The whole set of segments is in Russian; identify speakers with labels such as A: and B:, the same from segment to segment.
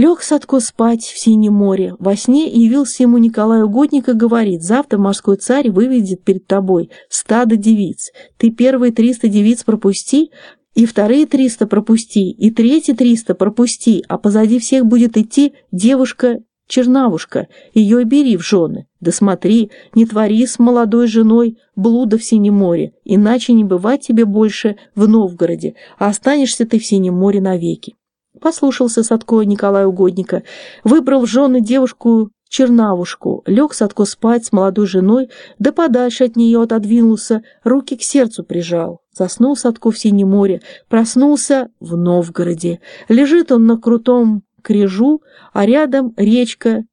A: Лег Садко спать в Синем море. Во сне явился ему Николай Угодник и говорит, завтра морской царь выведет перед тобой стадо девиц. Ты первые триста девиц пропусти, и вторые триста пропусти, и третьи триста пропусти, а позади всех будет идти девушка-чернавушка, ее бери в жены. Да смотри, не твори с молодой женой блуда в Синем море, иначе не бывать тебе больше в Новгороде, а останешься ты в Синем море навеки. Послушался Садко Николая Угодника, выбрал в жены девушку Чернавушку, лег Садко спать с молодой женой, да подальше от нее отодвинулся, руки к сердцу прижал. Заснул Садко в Синем море, проснулся в Новгороде. Лежит он на крутом крежу, а рядом речка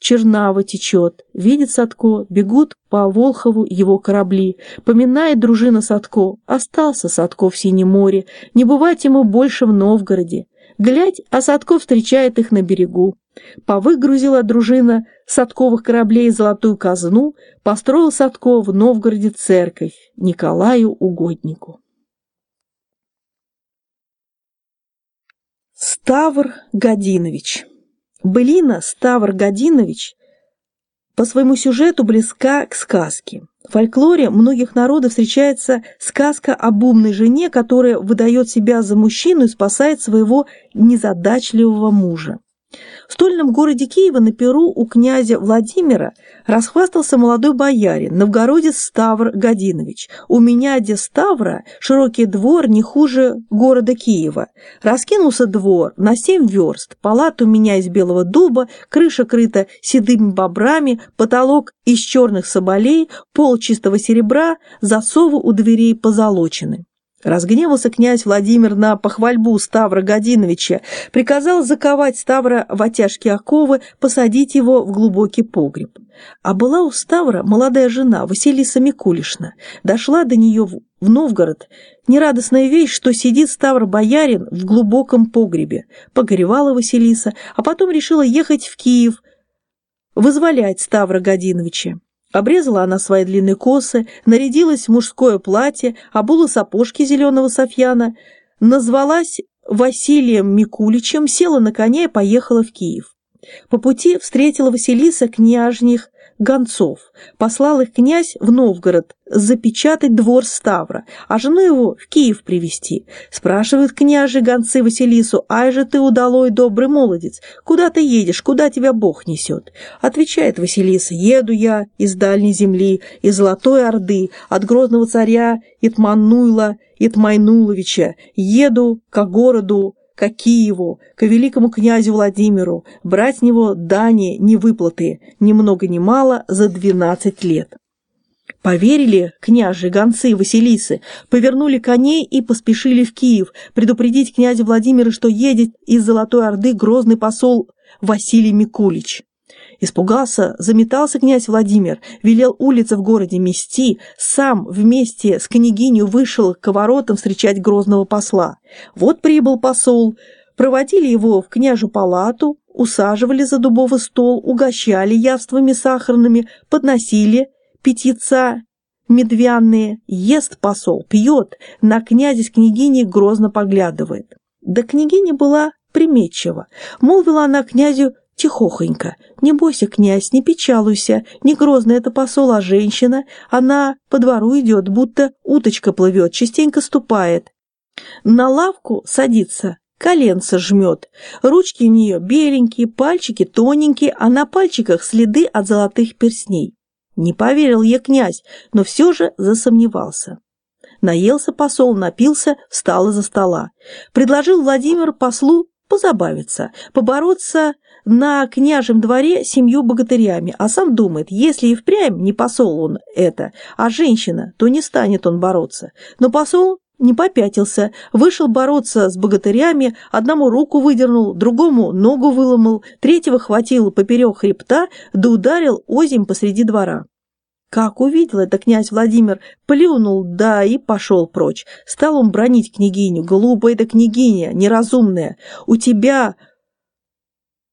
A: Чернава течет. Видит Садко, бегут по Волхову его корабли. Поминает дружина Садко, остался Садко в Синем море, не бывать ему больше в Новгороде. Глядь, а Садко встречает их на берегу. Повыгрузила дружина Садковых кораблей золотую казну, построил Садко в Новгороде церковь Николаю Угоднику. Ставр Годинович Былина Ставр Годинович по своему сюжету близка к сказке. В фольклоре многих народов встречается сказка об умной жене, которая выдает себя за мужчину и спасает своего незадачливого мужа. В стольном городе Киева на Перу у князя Владимира расхвастался молодой боярин, новгородец Ставр Годинович. У меня, де Ставра, широкий двор не хуже города Киева. Раскинулся двор на семь верст, палат у меня из белого дуба, крыша крыта седыми бобрами, потолок из черных соболей, пол чистого серебра, засовы у дверей позолочены. Разгневался князь Владимир на похвальбу Ставра Годиновича, приказал заковать Ставра в отяжкие оковы, посадить его в глубокий погреб. А была у Ставра молодая жена Василиса Микулишна. Дошла до нее в Новгород нерадостная вещь, что сидит Ставр-боярин в глубоком погребе. Погоревала Василиса, а потом решила ехать в Киев, вызволять Ставра Годиновича. Обрезала она свои длинные косы, нарядилась в мужское платье, обула сапожки зеленого софьяна, назвалась Василием Микуличем, села на коня и поехала в Киев. По пути встретила Василиса княжних гонцов. Послал их князь в Новгород запечатать двор Ставра, а жену его в Киев привести. Спрашивают княжи гонцы Василису, «Ай же ты, удалой добрый молодец, куда ты едешь, куда тебя Бог несет?» Отвечает Василиса, «Еду я из дальней земли, из Золотой Орды, от грозного царя Итмануйла Итмайнуловича, еду к городу к Киеву, к великому князю Владимиру, брать с него дани невыплаты, ни много ни мало, за двенадцать лет. Поверили княжи, гонцы, Василисы, повернули коней и поспешили в Киев предупредить князя Владимира, что едет из Золотой Орды грозный посол Василий Микулич. Испугался, заметался князь Владимир, велел улицы в городе мести, сам вместе с княгиней вышел к воротам встречать грозного посла. Вот прибыл посол, проводили его в княжу палату, усаживали за дубовый стол, угощали явствами сахарными, подносили питьеца медвяные, ест посол, пьет, на князя с княгиней грозно поглядывает. Да княгиня была приметчива. Молвила она князю Тихохонько. Не бойся, князь, не печалуйся. Не грозная это посол, а женщина. Она по двору идет, будто уточка плывет, частенько ступает. На лавку садится, коленца жмет. Ручки у нее беленькие, пальчики тоненькие, а на пальчиках следы от золотых перстней. Не поверил ей князь, но все же засомневался. Наелся посол, напился, встал из-за стола. Предложил Владимир послу позабавиться, побороться на княжем дворе семью богатырями, а сам думает, если и впрямь не посол он это, а женщина, то не станет он бороться. Но посол не попятился, вышел бороться с богатырями, одному руку выдернул, другому ногу выломал, третьего хватил поперек хребта, да ударил озим посреди двора. Как увидел это князь Владимир, плюнул, да и пошел прочь. Стал он бронить княгиню. Глупая эта княгиня, неразумная. У тебя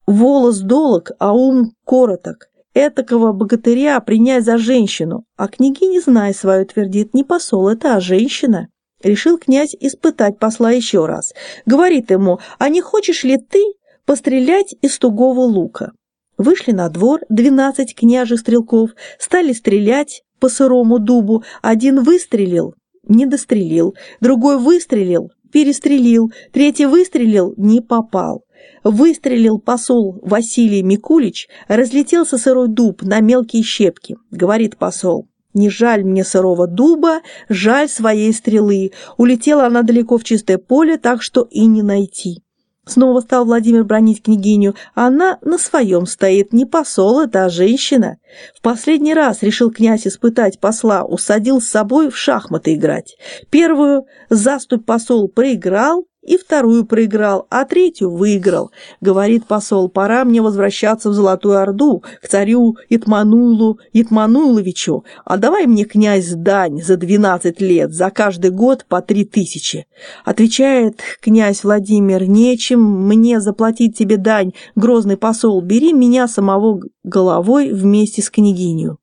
A: волос долог, а ум короток. Этакого богатыря принять за женщину. А княгиня, зная свою, твердит, не посол это, а женщина. Решил князь испытать посла еще раз. Говорит ему, а не хочешь ли ты пострелять из тугого лука. Вышли на двор двенадцать княжих стрелков, стали стрелять по сырому дубу. Один выстрелил, не дострелил, другой выстрелил, перестрелил, третий выстрелил, не попал. Выстрелил посол Василий Микулич, разлетелся сырой дуб на мелкие щепки. Говорит посол, не жаль мне сырого дуба, жаль своей стрелы. Улетела она далеко в чистое поле, так что и не найти. Снова стал Владимир бронить княгиню. Она на своем стоит, не посол это, а женщина. В последний раз решил князь испытать посла, усадил с собой в шахматы играть. Первую заступь посол проиграл, и вторую проиграл, а третью выиграл. Говорит посол, пора мне возвращаться в Золотую Орду, к царю Итмануилу Итмануиловичу. А давай мне, князь, дань за двенадцать лет, за каждый год по три тысячи. Отвечает князь Владимир, нечем мне заплатить тебе дань, грозный посол, бери меня самого головой вместе с княгинью.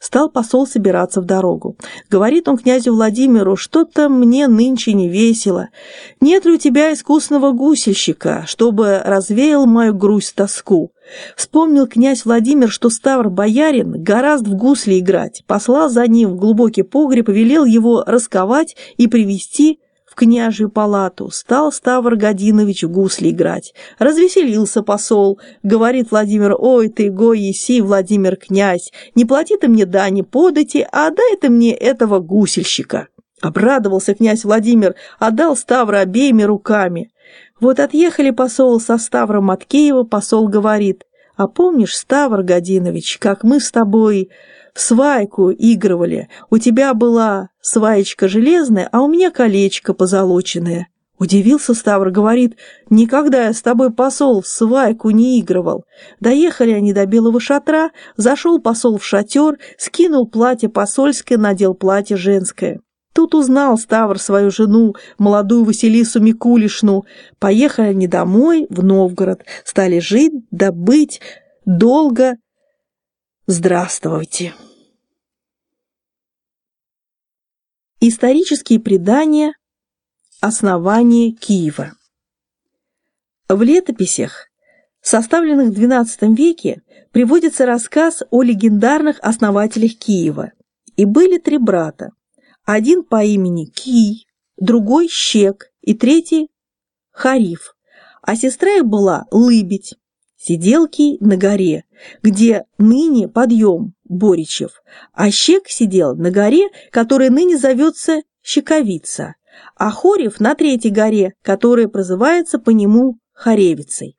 A: Стал посол собираться в дорогу. Говорит он князю Владимиру, что-то мне нынче не весело. Нет ли у тебя искусного гусельщика, чтобы развеял мою грусть-тоску? Вспомнил князь Владимир, что Ставр-боярин гораздо в гусли играть, послал за ним в глубокий погреб и велел его расковать и привести княжью палату, стал Ставр Годинович гусли играть. Развеселился посол, говорит Владимир, ой ты, гой еси, Владимир князь, не плати ты мне дани подати, а дай ты мне этого гусельщика. Обрадовался князь Владимир, отдал Ставра обеими руками. Вот отъехали посол со Ставром от Киева, посол говорит, а помнишь, Ставр Годинович, как мы с тобой свайку игрывали. У тебя была сваечка железная, а у меня колечко позолоченное». Удивился Ставр, говорит, «Никогда я с тобой, посол, в свайку не игрывал». Доехали они до белого шатра, зашел посол в шатер, скинул платье посольское, надел платье женское. Тут узнал Ставр свою жену, молодую Василису Микулишну. Поехали они домой, в Новгород, стали жить, добыть, долго. Здравствуйте. Исторические предания основания Киева. В летописях, составленных в XII веке, приводится рассказ о легендарных основателях Киева. И были три брата. Один по имени Кий, другой Щек и третий Хариф. А сестра их была Лыбедь, сиделки на горе, где ныне подъем Боричев, а Щек сидел на горе, которая ныне зовется Щековица, а Хорев на третьей горе, которая прозывается по нему Хоревицей.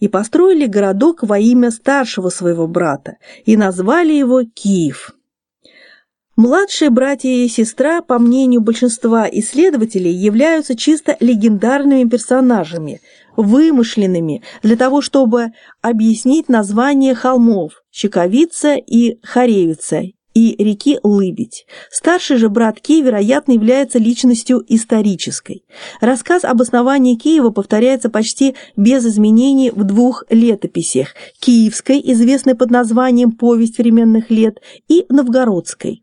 A: И построили городок во имя старшего своего брата и назвали его Киев. Младшие братья и сестра, по мнению большинства исследователей, являются чисто легендарными персонажами, вымышленными для того, чтобы объяснить название холмов Щековица и Харевица и реки Лыбедь. Старший же брат Кий, вероятно, является личностью исторической. Рассказ об основании Киева повторяется почти без изменений в двух летописях – Киевской, известной под названием «Повесть временных лет», и Новгородской.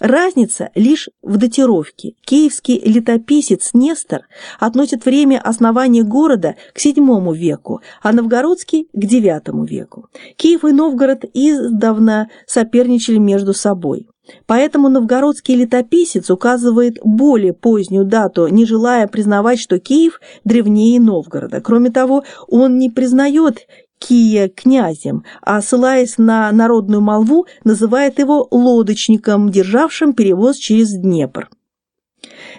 A: Разница лишь в датировке. Киевский летописец Нестор относит время основания города к VII веку, а новгородский – к IX веку. Киев и Новгород издавна соперничали между собой. Поэтому новгородский летописец указывает более позднюю дату, не желая признавать, что Киев древнее Новгорода. Кроме того, он не признает Кия князем, а ссылаясь на народную молву, называет его лодочником, державшим перевоз через Днепр.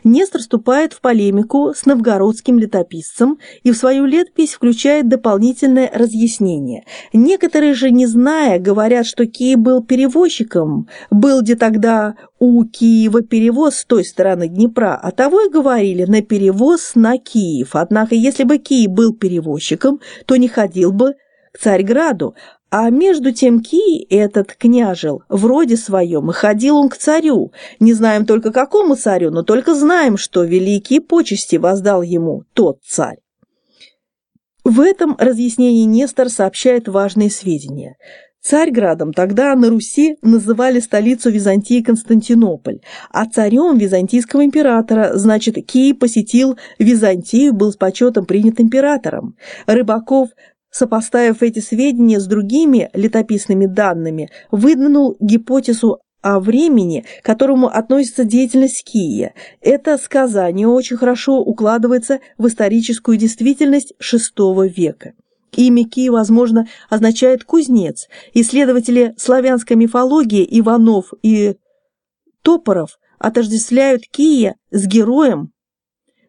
A: Нестор вступает в полемику с новгородским летописцем и в свою летопись включает дополнительное разъяснение. Некоторые же, не зная, говорят, что Киев был перевозчиком, был где тогда у Киева перевоз с той стороны Днепра, а того и говорили на перевоз на Киев. Однако, если бы Киев был перевозчиком, то не ходил бы Царьграду, а между тем Кий этот княжил в роде своем, и ходил он к царю. Не знаем только какому царю, но только знаем, что великие почести воздал ему тот царь. В этом разъяснении Нестор сообщает важные сведения. Царьградом тогда на Руси называли столицу Византии Константинополь, а царем византийского императора, значит, Кий посетил Византию, был с почетом принят императором. Рыбаков сопоставив эти сведения с другими летописными данными, выдвинул гипотезу о времени, к которому относится деятельность Кия. Это сказание очень хорошо укладывается в историческую действительность VI века. Имя Ки, возможно, означает «кузнец». Исследователи славянской мифологии Иванов и Топоров отождествляют Кия с героем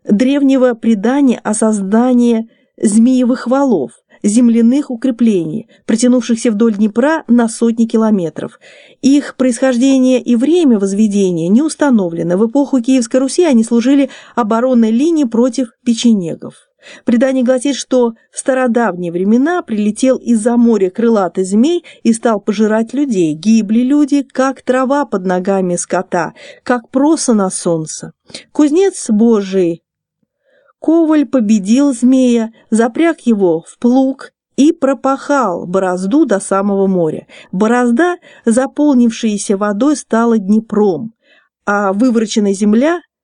A: древнего предания о создании змеевых валов, земляных укреплений, протянувшихся вдоль Днепра на сотни километров. Их происхождение и время возведения не установлено. В эпоху Киевской Руси они служили оборонной линией против печенегов. Предание гласит, что в стародавние времена прилетел из-за моря крылатый змей и стал пожирать людей. Гибли люди, как трава под ногами скота, как проса на солнце. Кузнец Божий Коваль победил змея, запряг его в плуг и пропахал борозду до самого моря. Борозда, заполнившаяся водой, стала Днепром, а вывороченная земля